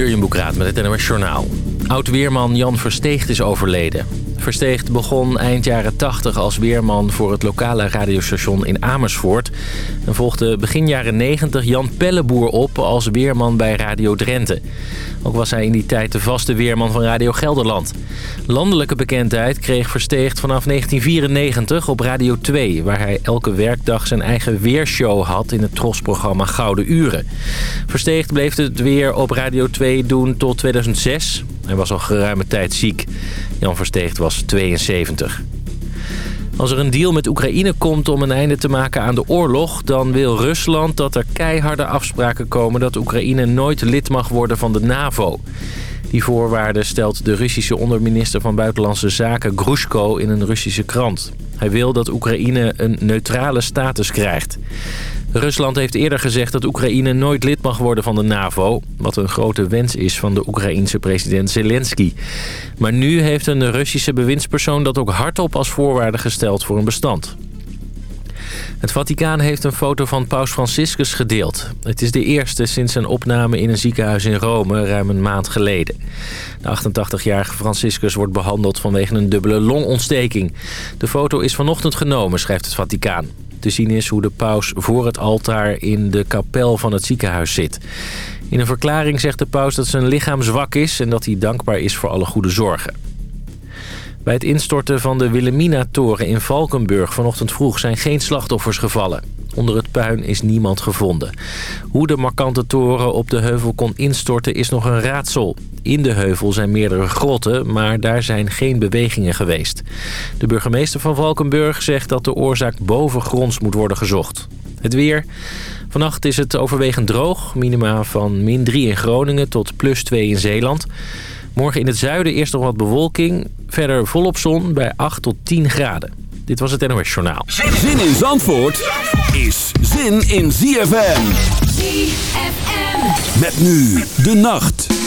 Jurjen Boekraat met het NOS Journaal. Oud-weerman Jan Versteegt is overleden. Versteegt begon eind jaren 80 als weerman voor het lokale radiostation in Amersfoort... en volgde begin jaren 90 Jan Pelleboer op als weerman bij Radio Drenthe. Ook was hij in die tijd de vaste weerman van Radio Gelderland. Landelijke bekendheid kreeg Versteegt vanaf 1994 op Radio 2... waar hij elke werkdag zijn eigen weershow had in het trosprogramma Gouden Uren. Versteegt bleef het weer op Radio 2 doen tot 2006... Hij was al geruime tijd ziek. Jan Versteegt was 72. Als er een deal met Oekraïne komt om een einde te maken aan de oorlog... dan wil Rusland dat er keiharde afspraken komen... dat Oekraïne nooit lid mag worden van de NAVO. Die voorwaarden stelt de Russische onderminister van Buitenlandse Zaken Grushko in een Russische krant. Hij wil dat Oekraïne een neutrale status krijgt. Rusland heeft eerder gezegd dat Oekraïne nooit lid mag worden van de NAVO... wat een grote wens is van de Oekraïense president Zelensky. Maar nu heeft een Russische bewindspersoon dat ook hardop als voorwaarde gesteld voor een bestand. Het Vaticaan heeft een foto van paus Franciscus gedeeld. Het is de eerste sinds zijn opname in een ziekenhuis in Rome ruim een maand geleden. De 88-jarige Franciscus wordt behandeld vanwege een dubbele longontsteking. De foto is vanochtend genomen, schrijft het Vaticaan. Te zien is hoe de paus voor het altaar in de kapel van het ziekenhuis zit. In een verklaring zegt de paus dat zijn lichaam zwak is... en dat hij dankbaar is voor alle goede zorgen. Bij het instorten van de Wilhelmina-toren in Valkenburg vanochtend vroeg zijn geen slachtoffers gevallen. Onder het puin is niemand gevonden. Hoe de markante toren op de heuvel kon instorten is nog een raadsel. In de heuvel zijn meerdere grotten, maar daar zijn geen bewegingen geweest. De burgemeester van Valkenburg zegt dat de oorzaak bovengronds moet worden gezocht. Het weer. Vannacht is het overwegend droog. Minima van min 3 in Groningen tot plus 2 in Zeeland. Morgen in het zuiden eerst nog wat bewolking. Verder volop zon bij 8 tot 10 graden. Dit was het NOS Journaal. Zin in Zandvoort is zin in ZFM. ZFM. Met nu de nacht.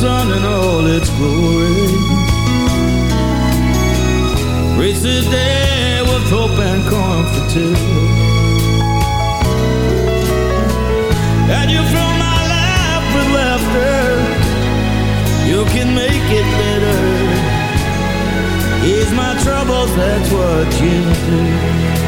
Sun in all its glory. today with hope and comfort. And you fill my life with laughter. You can make it better. Ease my troubles, that's what you do.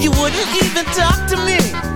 You wouldn't even talk to me.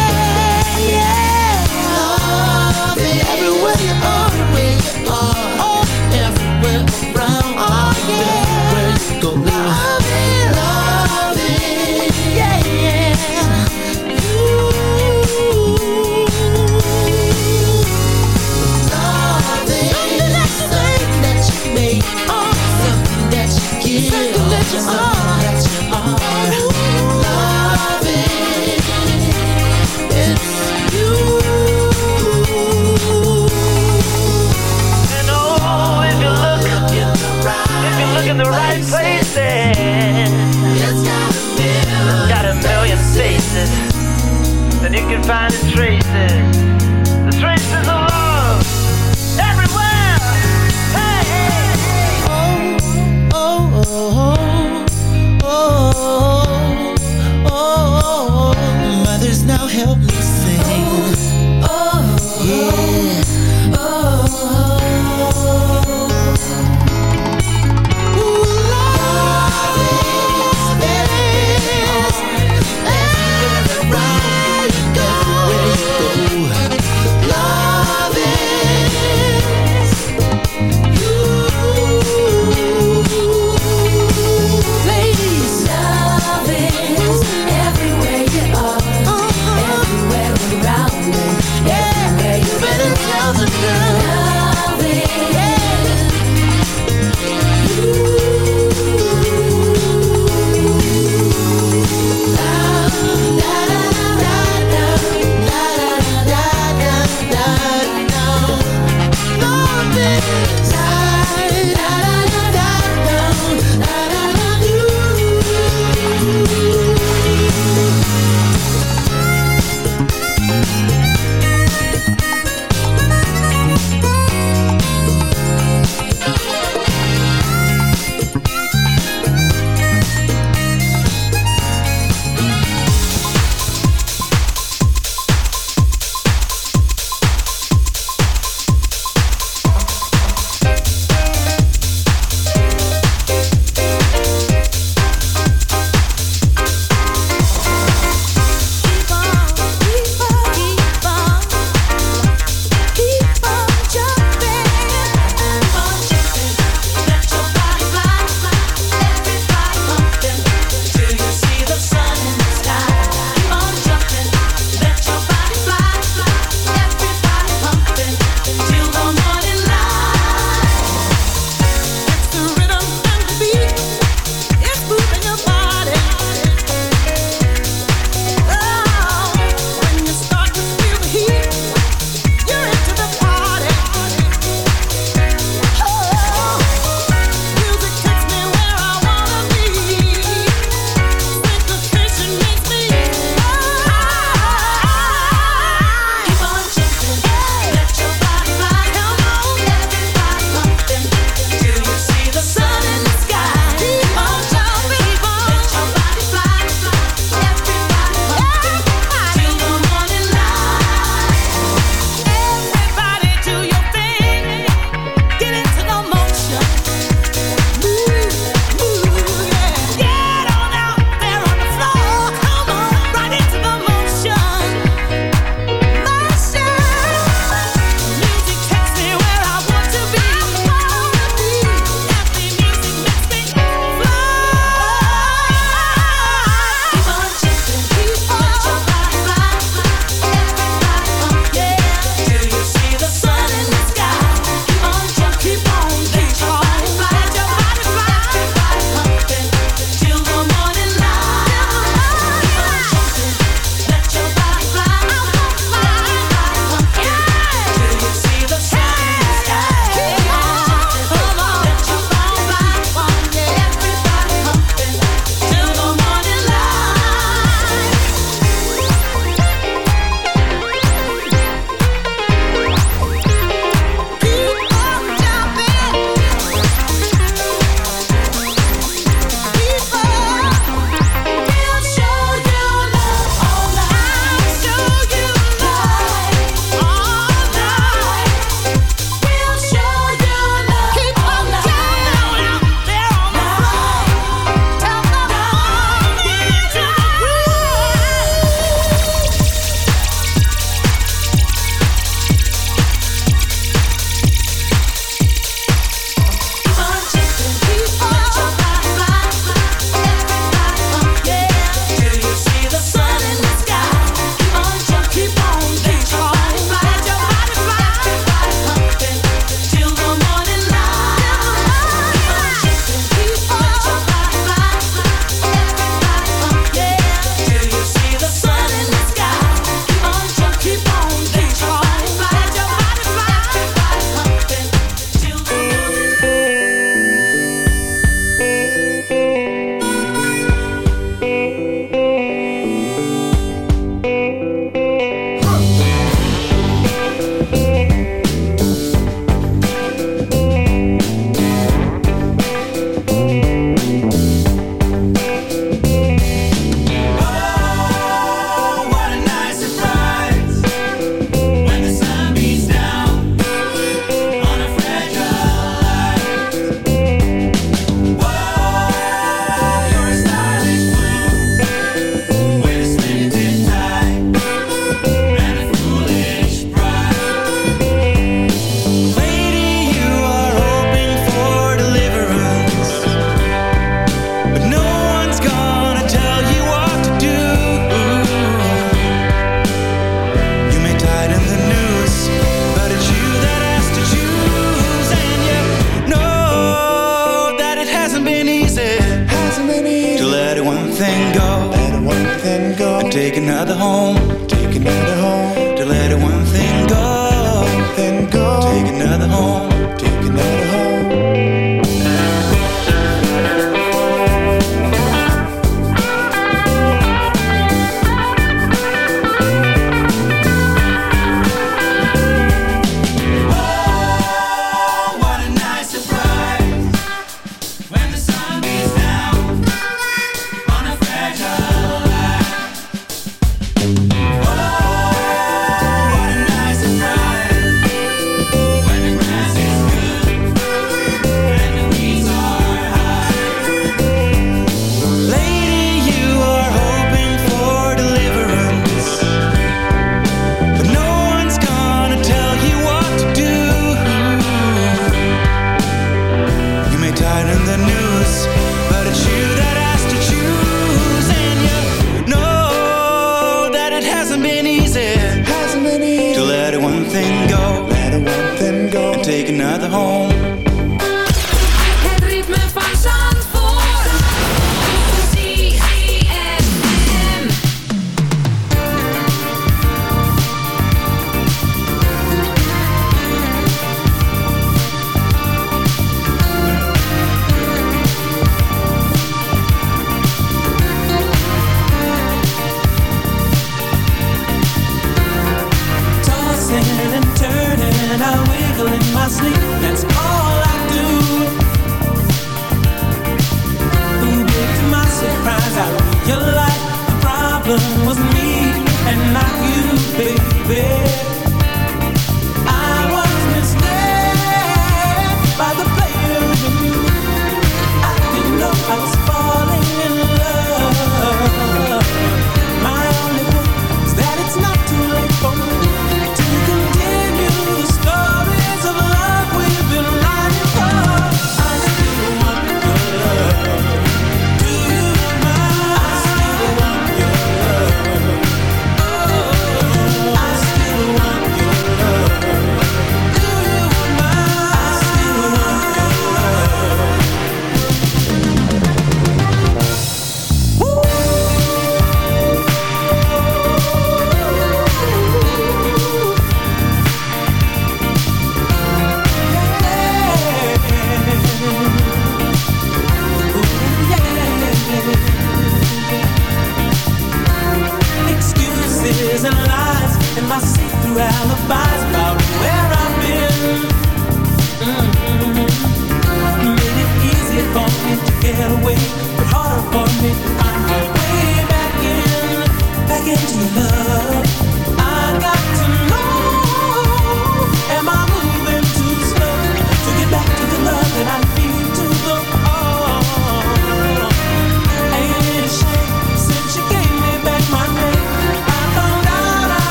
straight.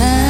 time